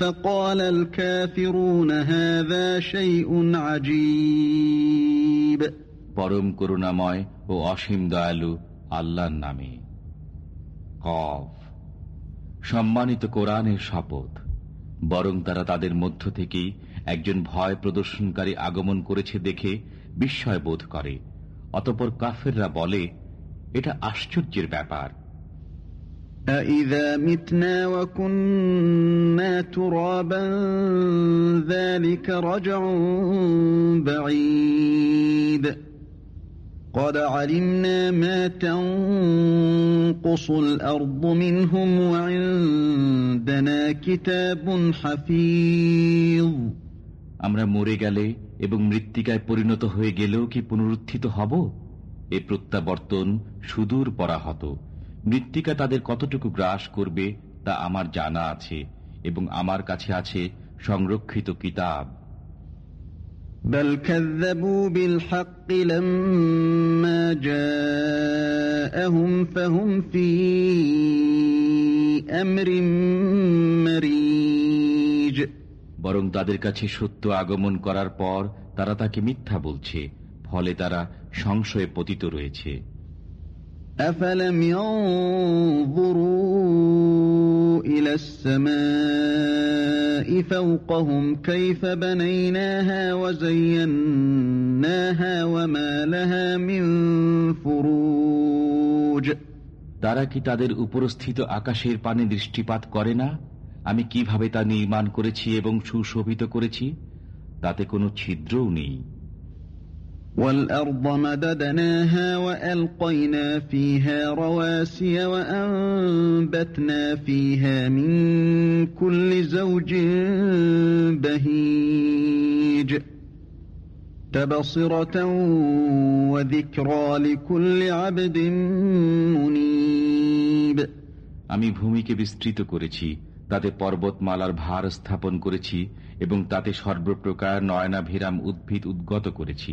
فقال الكافرون هذا شيء عجيب পরম করুণাময় ও অসীম দয়ালু আল্লাহর নামে কফ সম্মানিত কোরআনের শপথ বরং তারা তাদের মধ্য থেকেই একজন ভয় প্রদর্শনকারী আগমন করেছে দেখে বিস্ময় বোধ করে অতপর কাফেররা বলে এটা আশ্চর্যের ব্যাপার أَإِذَا مِتْنَا وَكُنَّا تُرَابًا ذَلِكَ رَجْعٌ بَعِيدٌ قَدْ عَلِمْنَا مَا تَنقُصُ الْأَرْضُ مِنْهُمْ وَعِندَنَا كِتَابٌ حَفِيظٌ আমরা মরে গেলে এবং মৃত্তিকায় পরিণত হয়ে গেলেও কি পুনরুত্থিত হব এ প্রত্যাবর্তন সুদূর পরাহত মৃত্তিকা তাদের কতটুকু গ্রাস করবে তা আমার জানা আছে এবং আমার কাছে আছে সংরক্ষিত কিতাব بل كذبوا بالحق لما جاءهم فهم في أمر مريج বরং তাদের কাছে সত্য আগমন করার পর তারা তাকে মিথ্যা বলছে ফলে তারা সংশয়ে পতিত রয়েছে أفلم ينظروا إلى السماء فوقهم كيف بنيناها وزيناها وما لها من فروج তারা কি তাদের উপরস্থিত আকাশের পানে দৃষ্টিপাত করে না আমি কিভাবে তা নির্মাণ করেছি এবং সুশোভিত করেছি তাতে কোনো ছিদ্রও নেই والأرض مددناها وألقينا فيها رواسي وأنبتنا فيها من كل زوج بهيج تبصرة وذكرى لكل عبد منيب আমি ভূমিকে বিস্তৃত করেছি তাতে পর্বতমালার ভার স্থাপন করেছি এবং তাতে সর্বপ্রকার নয়নাভিরাম উদ্ভিদ উদ্গত করেছি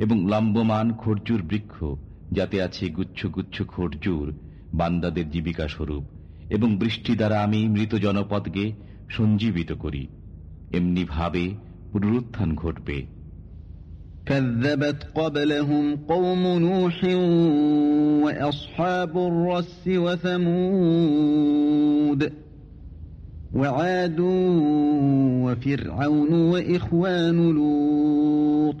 এবং লম্বমান খরচুর বৃক্ষ যাতে আছে গুচ্ছ গুচ্ছ খরচুর বান্দাদের জীবিকা স্বরূপ এবং বৃষ্টি দ্বারা আমি মৃত জনপদকে সঞ্জীবিত করি এমনি ভাবে পুনরুত্থান ঘটবে كذبت قبلهم قوم نوح وأصحاب الرس وثمود وعاد وفرعون وإخوان لوط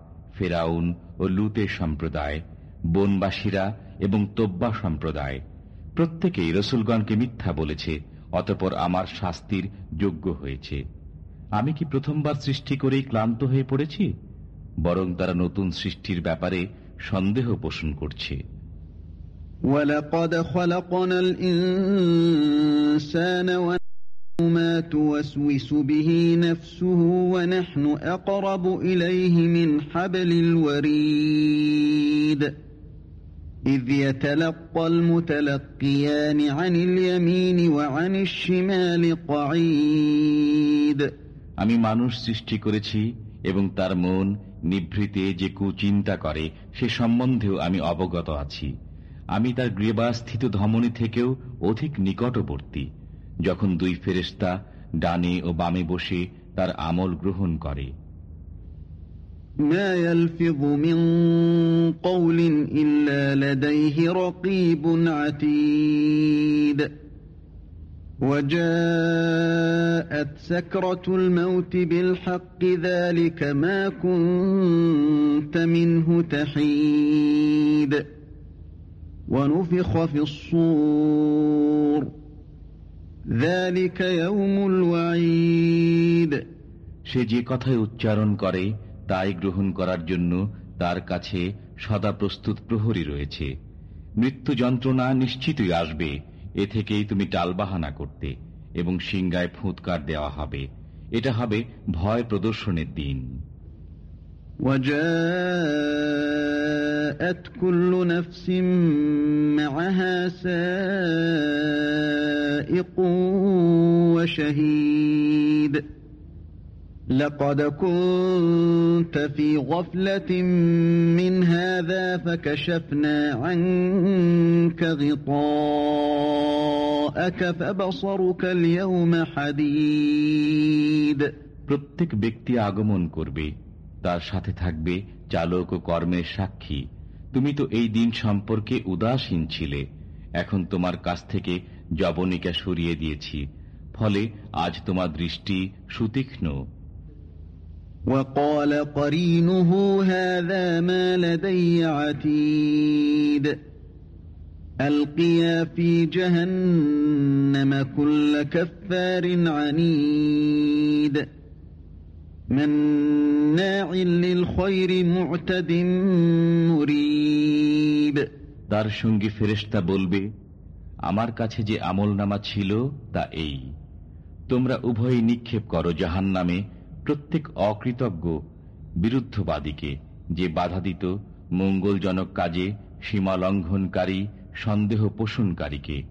ফেরাউন ও লুতের সম্প্রদায় বনবাসীরা এবং তোব্বা সম্প্রদায় প্রত্যেকেই রসুলগণকে মিথ্যা বলেছে অতপর আমার শাস্তির যোগ্য হয়েছে আমি কি প্রথমবার সৃষ্টি করেই ক্লান্ত হয়ে পড়েছি বরং তারা নতুন সৃষ্টির ব্যাপারে সন্দেহ পোষণ করছে ولقد خلقنا الإنسان ونعلم ما توسوس به نفسه ونحن أقرب إليه من حبل الوريد إذ يتلقى المتلقيان عن اليمين وعن الشمال قعيد আমি মানুষ সৃষ্টি করেছি এবং তার মন নিভৃতে যে কুচিন্তা করে সে সম্বন্ধেও আমি অবগত আছি আমি তার গৃহবাস্থিত ধমনী থেকেও অধিক নিকটবর্তী যখন দুই ফেরেস্তা ডানে ও বামে বসে তার আমল গ্রহণ করে ما يلفظ من قول إلا لديه رقيب عتيد وجاءت سكرة الموت بالحق ذلك ما كنت منه تحيد ونفخ في الصور ذلك يوم الوعيد সে যে কথাই উচ্চারণ করে, তাই গ্রহণ করার জন্য তার কাছে সদা প্রস্তুত প্রহরী রয়েছে। মৃত্যু যন্ত্রণা নিশ্চিতই আসবে, এ থেকেই তুমি টালবাহানা করতে এবং সিংগায় ফুৎকার দেওয়া হবে। এটা হবে ভয় প্রদর্শনের দিন। وجاءت كل نفس معها سائق وشهيد لقد كنت في غفلة من هذا فكشفنا عنك غطاءك فبصرك اليوم حديد প্রত্যেক ব্যক্তি আগমন করবে তার সাথে থাকবে চালক ও কর্মের সাক্ষী তুমি তো এই দিন সম্পর্কে উদাসীন ছিলে এখন তোমার কাছ থেকে জবনিকা সরিয়ে দিয়েছি ফলে আজ তোমার দৃষ্টি সুতীক্ষ্ণ وقال قرينه هذا ما لدي عتيد ألقيا في جهنم كل كفار عنيد তার সঙ্গে ফেরেস্তা বলবে, আমার কাছে যে আমল নামা ছিল তা এই। তোমরা উভয়ই নিক্ষেপ করো জাহান নামে প্রত্যেক অকৃতজ্ঞ বিরুদ্ধবাদীকে, যে বাধা দিত মঙ্গলজনক কাজে সীমা লঙ্ঘনকারী সন্দেহ পোষণকারীকে।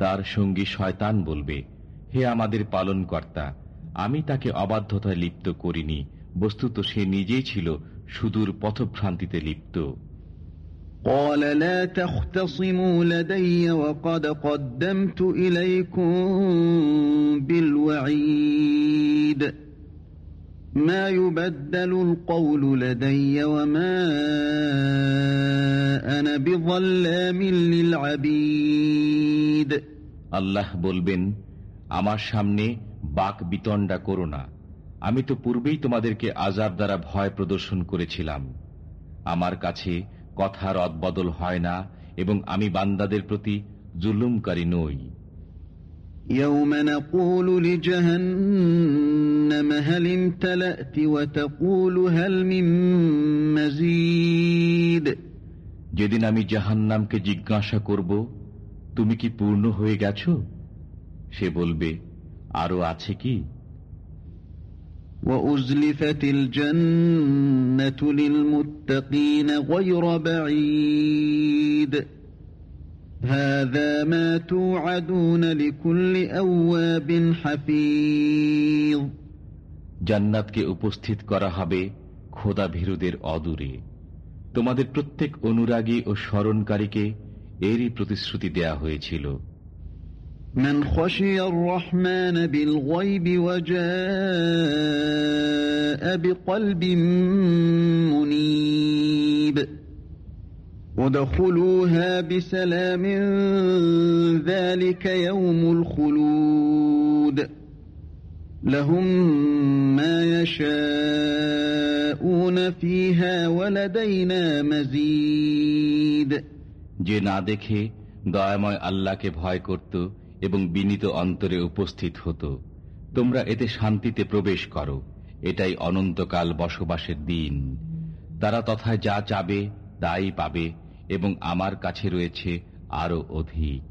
তার সঙ্গী শয়তান বলবে হে আমাদের পালন কর্তা আমি তাকে অবাধ্যতায় লিপ্ত করিনি বস্তুত সে নিজেই ছিল সুদূর পথভ্রান্তিতে লিপ্ত قال لا تختصموا لدي وقد قدمت إليكم بالوعيد ما يبدل القول لدي وما أنا بظلام للعبيد আল্লাহ বলবেন আমার সামনে বাক বিতণ্ডা করো না আমি তো পূর্বেই তোমাদেরকে আজাব দ্বারা ভয় প্রদর্শন করেছিলাম আমার কাছে কথার অদবদল হয় না এবং আমি বান্দাদের প্রতি জুলুমকারী নই يوم نقول لجهنم هل امتلأت وتقول هل من مزيد যেদিন আমি জাহান্নামকে জিজ্ঞাসা করব তুমি কি পূর্ণ হয়ে গেছ? সে বলবে আরও আছে কি? জান্নাতকে উপস্থিত করা হবে খোদা ভীরুদের অদূরে। তোমাদের প্রত্যেক অনুরাগী ও স্মরণকারীকে এরই প্রতিশ্রুতি দেয়া হয়েছিল من خشي الرحمن بالغيب وجاء بقلب منيب ادخلوها بسلام ذلك يوم الخلود لهم ما يشاءون فيها ولدينا مزيد যে না দেখে দয়াময় আল্লাহকে ভয় করত এবং বিনীত অন্তরে উপস্থিত হতো। তোমরা এতে শান্তিতে প্রবেশ করো। এটাই অনন্তকাল বসবাসের দিন। তারা তথায় যা চাবে, তাই পাবে এবং আমার কাছে রয়েছে আরও অধিক।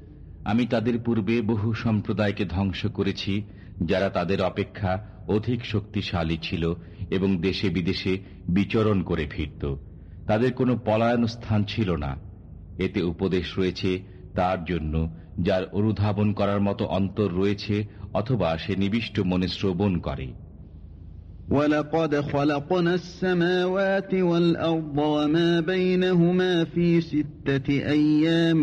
আমি তাদের পূর্বে বহু সম্প্রদায়কে ধ্বংস করেছি যারা তাদের অপেক্ষা অধিক শক্তিশালী ছিল এবং দেশে বিদেশে বিচরণ করে ফিরত তাদের কোনো পলায়ন স্থান ছিল না এতে উপদেশ রয়েছে তার জন্য যার অনুধাবন করার মতো অন্তর রয়েছে অথবা সে নিবিষ্ট মনে শ্রবণ করে ولقد خلقنا السماوات والأرض وما بينهما في ستة أيام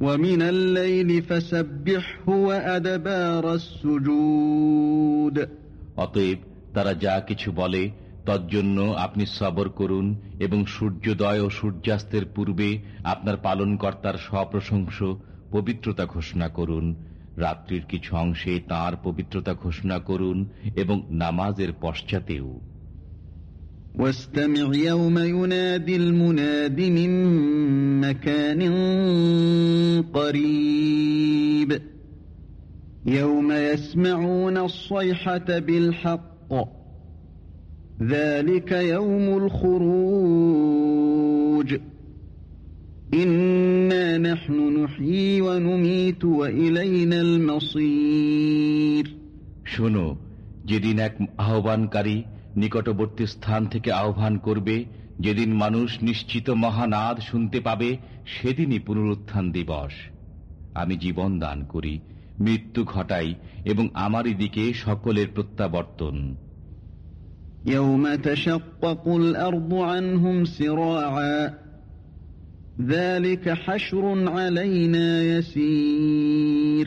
ومن الليل فسبحه وأدبار السجود অতএব তারা যা কিছু বলে তজ্জন্য আপনি সবর করুন এবং সূর্যোদয় ও সূর্যাস্তের পূর্বে আপনার পালনকর্তার স্বপ্রশংস পবিত্রতা ঘোষণা করুন রাত্রির কিছু অংশে তার পবিত্রতা ঘোষণা করুন এবং নামাজের পশ্চাতেও واستمع يوم ينادي المناد من مكان قريب يوم يسمعون الصيحة بالحق ذلك يوم الخروج إنا نحن نحيي ونميت وإلينا المصير শোনো যেদিন এক আহ্বানকারী নিকটবর্তী স্থান থেকে আহ্বান করবে যেদিন মানুষ নিশ্চিত মহানাদ শুনতে পাবে সেদিনই পুনরুত্থান দিবস আমি জীবন দান করি মৃত্যু ঘটাই এবং আমারই দিকে সকলের প্রত্যাবর্তন يوم تشقق الأرض عنهم سراعا ذلك حشر علينا يسير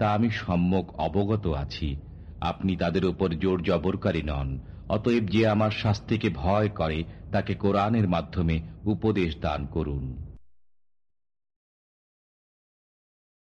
তা আমি সম্যক অবগত আছি। আপনি তাদের উপর জোর জবরকারী নন। অতএব যে আমার শাস্তিকে ভয় করে, তাকে কোরআনের মাধ্যমে উপদেশ দান করুন।